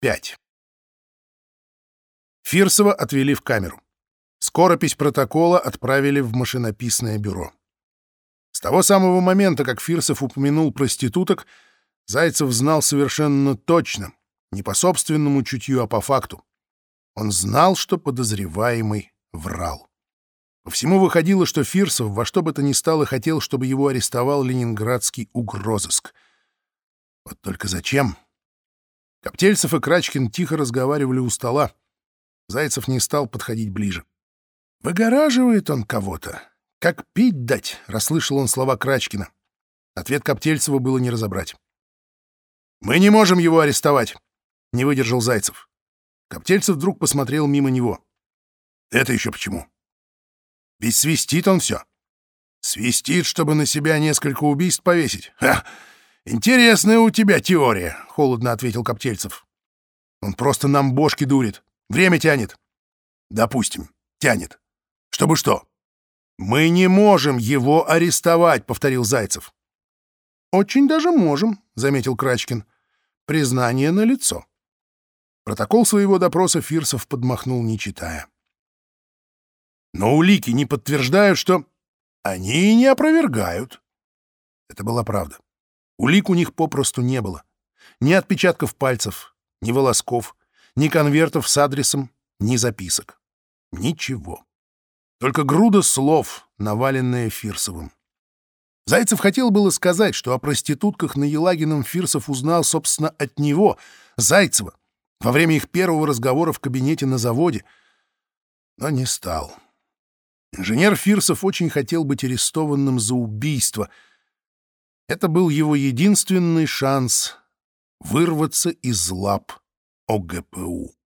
5. Фирсова отвели в камеру. Скоропись протокола отправили в машинописное бюро. С того самого момента, как Фирсов упомянул проституток, Зайцев знал совершенно точно, не по собственному чутью, а по факту. Он знал, что подозреваемый врал. По всему выходило, что Фирсов во что бы то ни стало хотел, чтобы его арестовал ленинградский угрозыск. Вот только зачем? Коптельцев и Крачкин тихо разговаривали у стола. Зайцев не стал подходить ближе. «Выгораживает он кого-то. Как пить дать?» — расслышал он слова Крачкина. Ответ Коптельцева было не разобрать. «Мы не можем его арестовать», — не выдержал Зайцев. Коптельцев вдруг посмотрел мимо него. «Это еще почему?» «Ведь свистит он все. Свистит, чтобы на себя несколько убийств повесить. Ха! Интересная у тебя теория», — холодно ответил Коптельцев. «Он просто нам бошки дурит. Время тянет». «Допустим, тянет. Чтобы что?» «Мы не можем его арестовать», — повторил Зайцев. «Очень даже можем», — заметил Крачкин. «Признание на лицо. Протокол своего допроса Фирсов подмахнул, не читая. «Но улики не подтверждают, что...» «Они и не опровергают». Это была правда. Улик у них попросту не было. Ни отпечатков пальцев, ни волосков, ни конвертов с адресом, ни записок. Ничего. Только груда слов, наваленная Фирсовым. Зайцев хотел было сказать, что о проститутках на Елагином Фирсов узнал, собственно, от него, Зайцева, во время их первого разговора в кабинете на заводе, но не стал. Инженер Фирсов очень хотел быть арестованным за убийство. Это был его единственный шанс вырваться из лап ОГПУ.